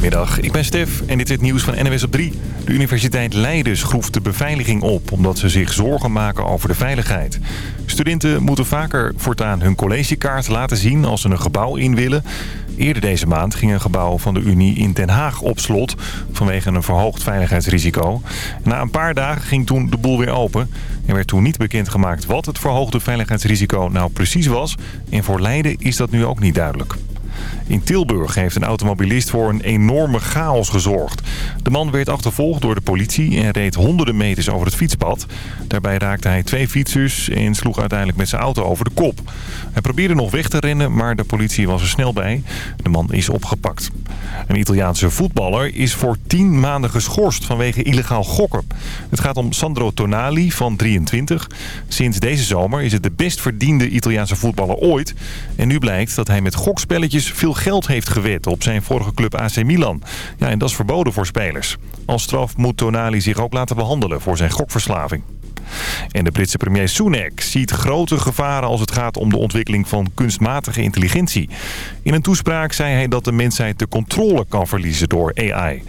Goedemiddag, ik ben Stef en dit is het nieuws van NWS op 3. De Universiteit Leiden schroeft de beveiliging op omdat ze zich zorgen maken over de veiligheid. Studenten moeten vaker voortaan hun collegekaart laten zien als ze een gebouw in willen. Eerder deze maand ging een gebouw van de Unie in Den Haag op slot vanwege een verhoogd veiligheidsrisico. Na een paar dagen ging toen de boel weer open. Er werd toen niet bekendgemaakt wat het verhoogde veiligheidsrisico nou precies was. En voor Leiden is dat nu ook niet duidelijk. In Tilburg heeft een automobilist voor een enorme chaos gezorgd. De man werd achtervolgd door de politie en reed honderden meters over het fietspad. Daarbij raakte hij twee fietsers en sloeg uiteindelijk met zijn auto over de kop. Hij probeerde nog weg te rennen, maar de politie was er snel bij. De man is opgepakt. Een Italiaanse voetballer is voor tien maanden geschorst vanwege illegaal gokken. Het gaat om Sandro Tonali van 23. Sinds deze zomer is het de best verdiende Italiaanse voetballer ooit. En nu blijkt dat hij met gokspelletjes veel geld heeft gewet op zijn vorige club AC Milan. Ja, en dat is verboden voor spelers. Als straf moet Tonali zich ook laten behandelen voor zijn gokverslaving. En de Britse premier Sunak ziet grote gevaren als het gaat om de ontwikkeling van kunstmatige intelligentie. In een toespraak zei hij dat de mensheid de controle kan verliezen door AI.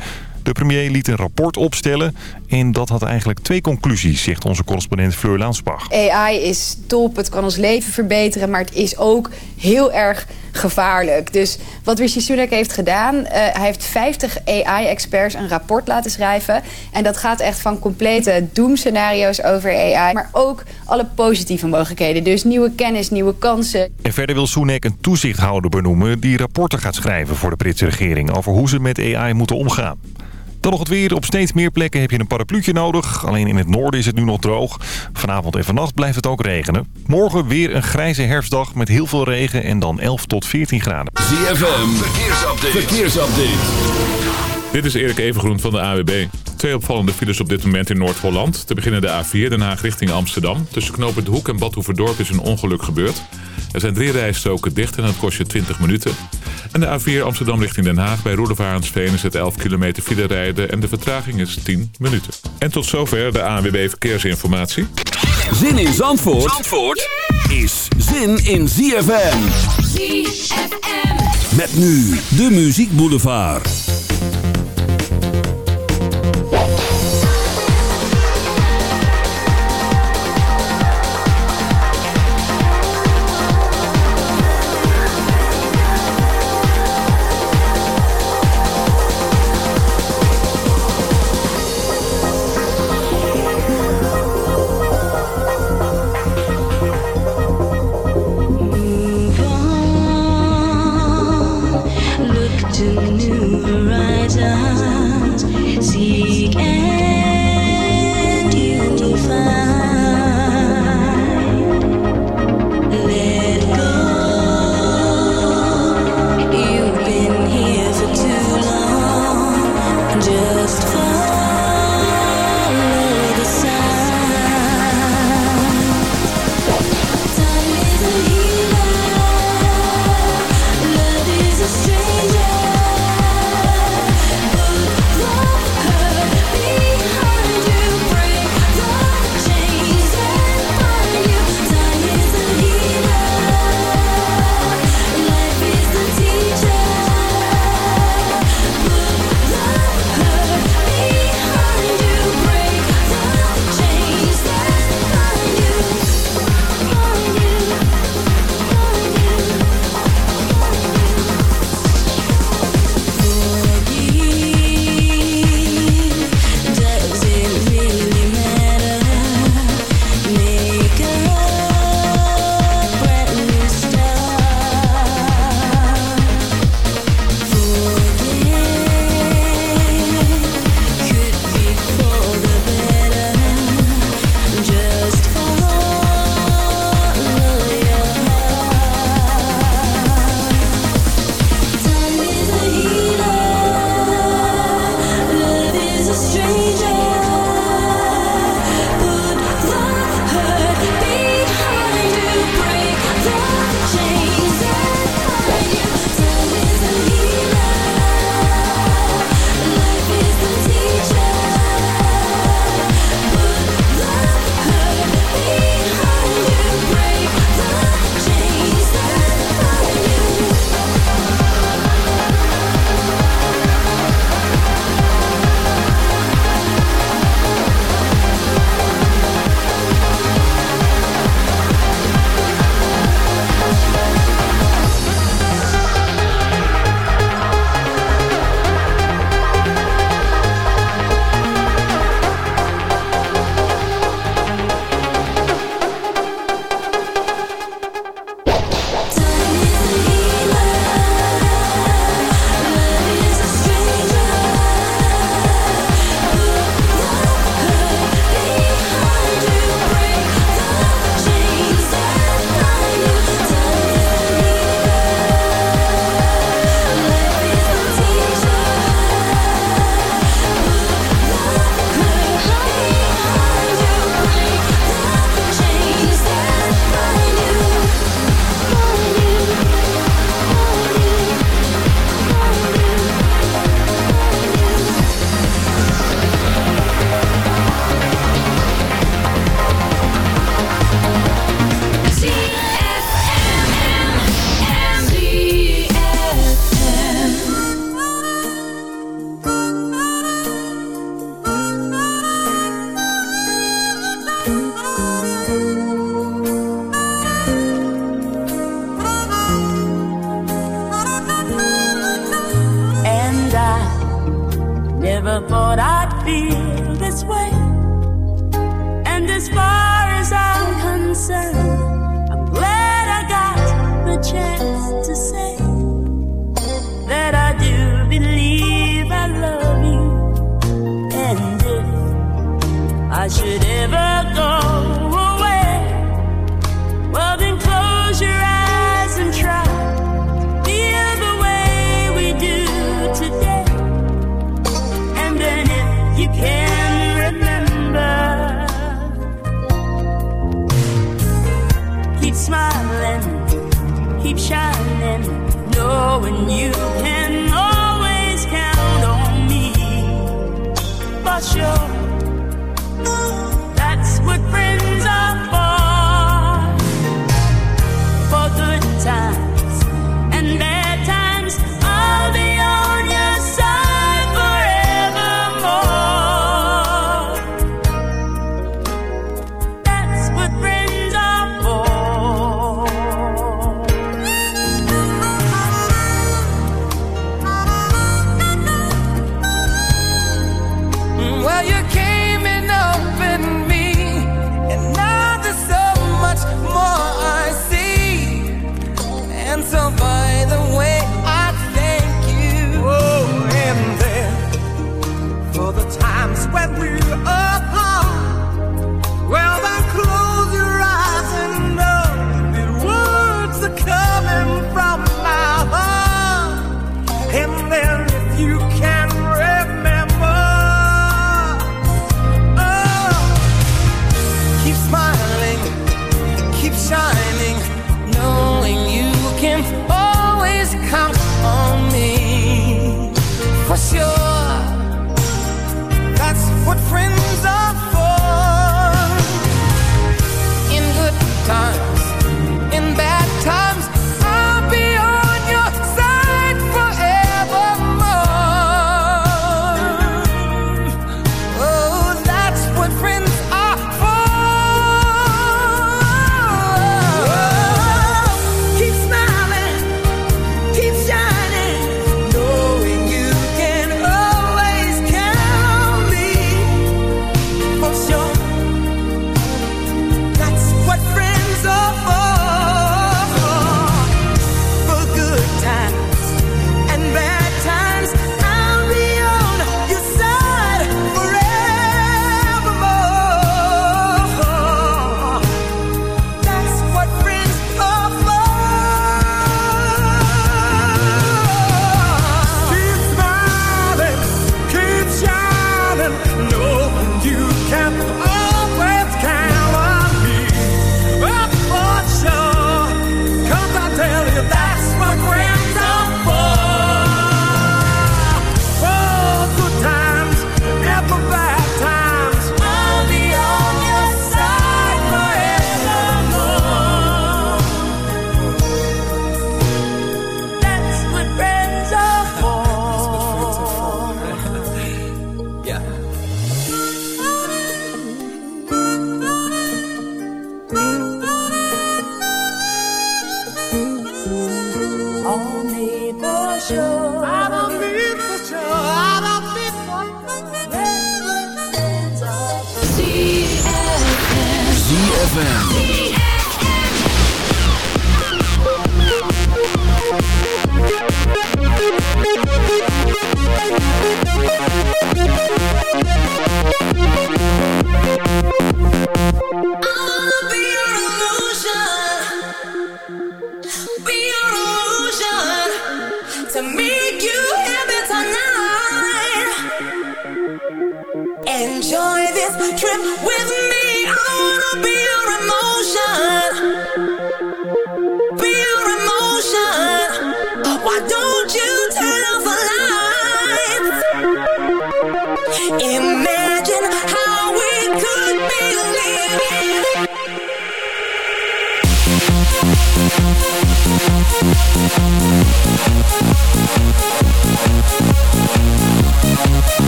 De premier liet een rapport opstellen en dat had eigenlijk twee conclusies, zegt onze correspondent Fleur Laansbach. AI is top, het kan ons leven verbeteren, maar het is ook heel erg gevaarlijk. Dus wat Rishi Sunak heeft gedaan, uh, hij heeft 50 AI-experts een rapport laten schrijven. En dat gaat echt van complete doemscenario's over AI, maar ook alle positieve mogelijkheden. Dus nieuwe kennis, nieuwe kansen. En verder wil Sunak een toezichthouder benoemen die rapporten gaat schrijven voor de Britse regering over hoe ze met AI moeten omgaan. Dan nog het weer. Op steeds meer plekken heb je een parapluutje nodig. Alleen in het noorden is het nu nog droog. Vanavond en vannacht blijft het ook regenen. Morgen weer een grijze herfstdag met heel veel regen en dan 11 tot 14 graden. ZFM, verkeersupdate. verkeersupdate. Dit is Erik Evengroen van de AWB. Twee opvallende files op dit moment in Noord-Holland. Te beginnen de A4 Den Haag richting Amsterdam. Tussen knopen De Hoek en Badhoevedorp is een ongeluk gebeurd. Er zijn drie rijstroken dicht en dat kost je 20 minuten. En de A4 Amsterdam richting Den Haag bij Roelevarensveen is het 11 kilometer file rijden en de vertraging is 10 minuten. En tot zover de ANWB Verkeersinformatie. Zin in Zandvoort, Zandvoort is zin in ZFM. ZFM. Met nu de Muziek Boulevard.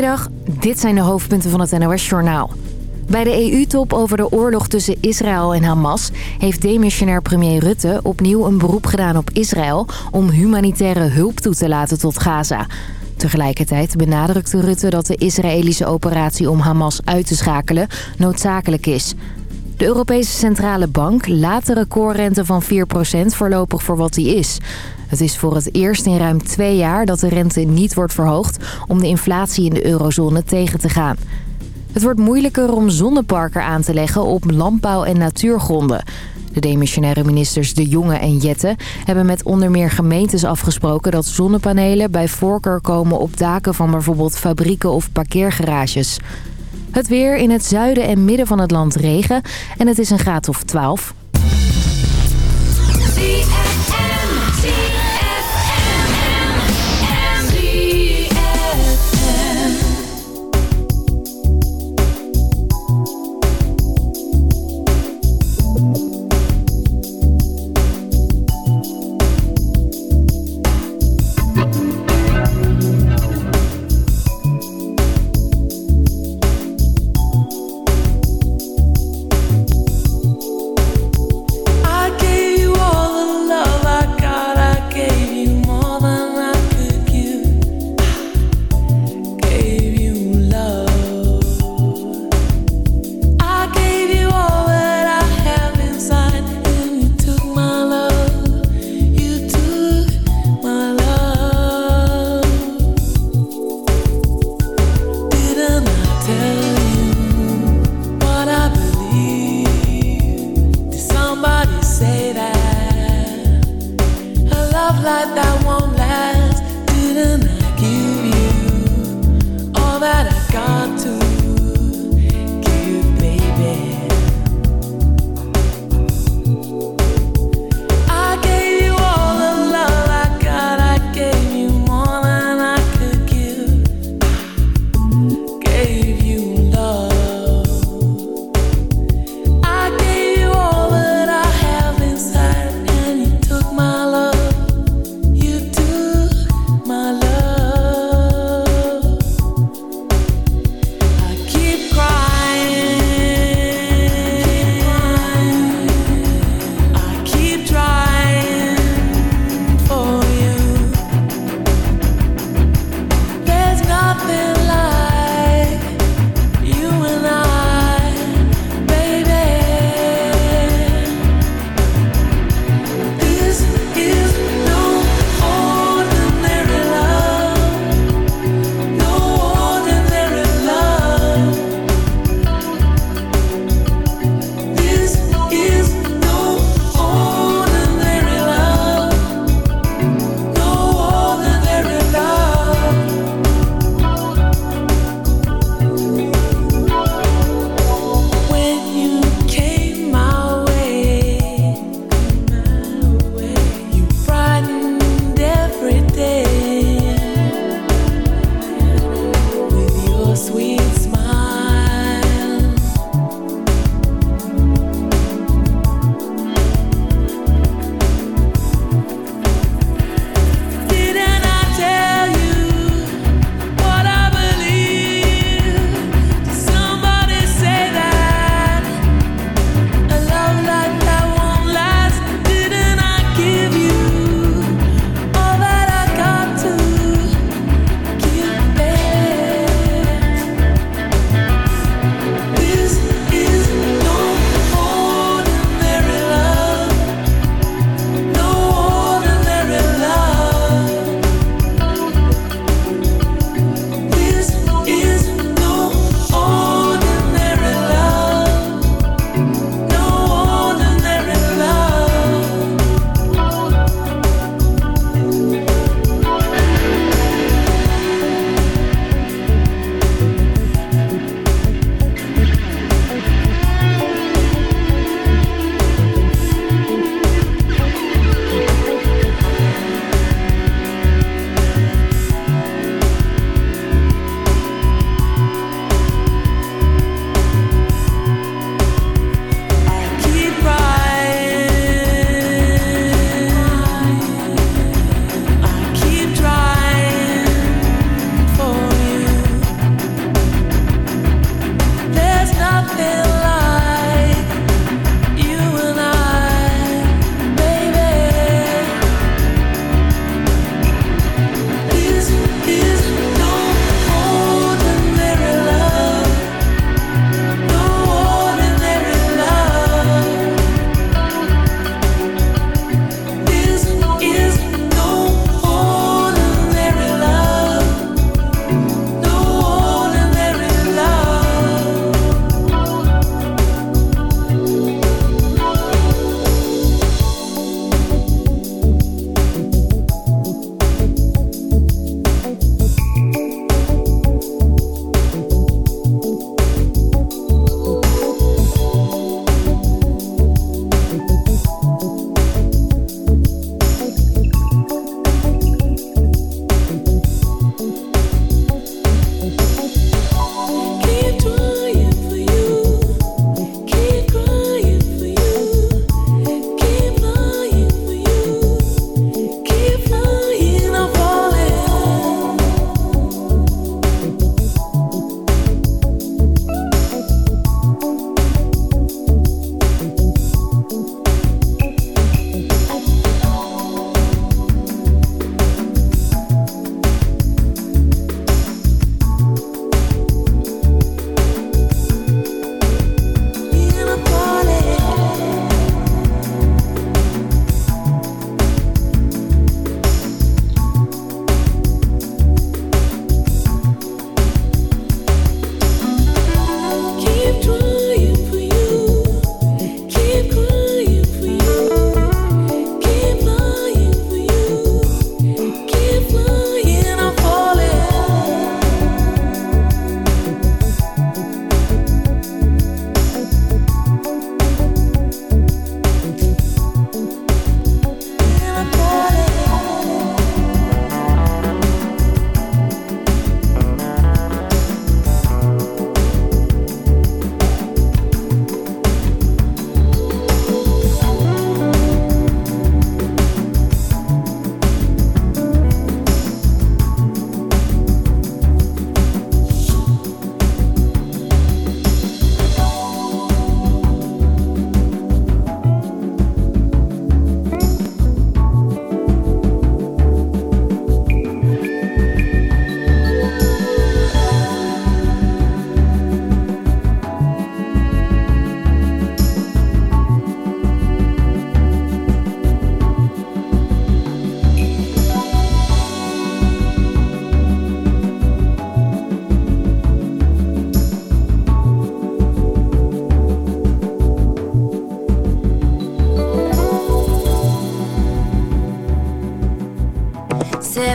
Goedemiddag, dit zijn de hoofdpunten van het NOS-journaal. Bij de EU-top over de oorlog tussen Israël en Hamas... heeft demissionair premier Rutte opnieuw een beroep gedaan op Israël... om humanitaire hulp toe te laten tot Gaza. Tegelijkertijd benadrukte Rutte dat de Israëlische operatie om Hamas uit te schakelen noodzakelijk is. De Europese Centrale Bank laat de recordrente van 4% voorlopig voor wat die is. Het is voor het eerst in ruim twee jaar dat de rente niet wordt verhoogd... om de inflatie in de eurozone tegen te gaan. Het wordt moeilijker om zonneparken aan te leggen op landbouw- en natuurgronden. De demissionaire ministers De Jonge en Jette hebben met onder meer gemeentes afgesproken... dat zonnepanelen bij voorkeur komen op daken van bijvoorbeeld fabrieken of parkeergarages. Het weer in het zuiden en midden van het land regen en het is een graad of 12.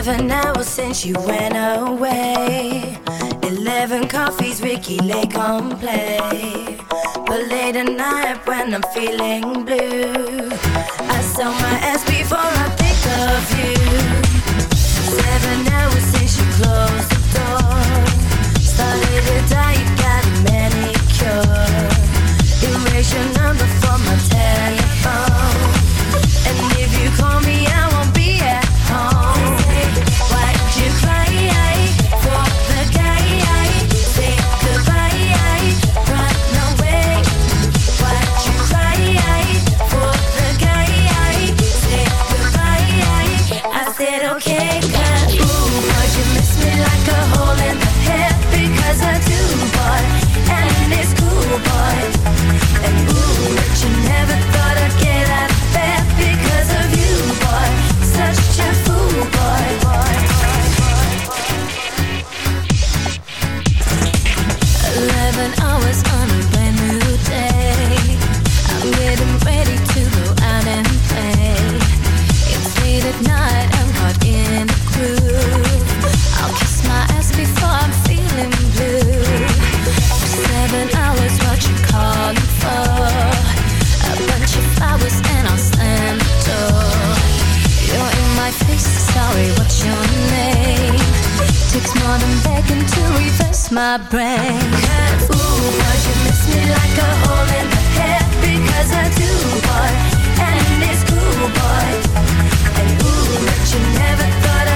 Seven hours since you went away. Eleven coffees, Ricki Lake on play. But late at night when I'm feeling blue, I sell my ass before I think of you. Seven hours since you closed the door. Started to die, Than begging to reverse my brain. Ooh, but you miss me like a hole in the head because I do, boy, and it's cool, boy. And ooh, but you never thought I'd